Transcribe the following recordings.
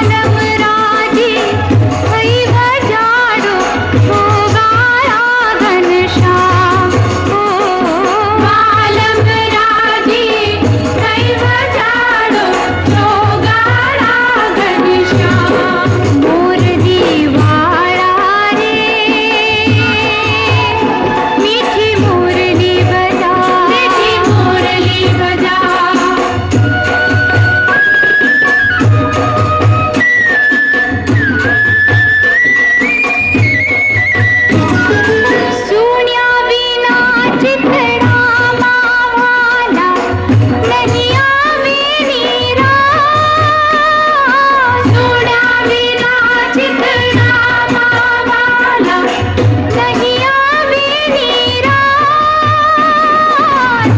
मानव रा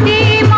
अपनी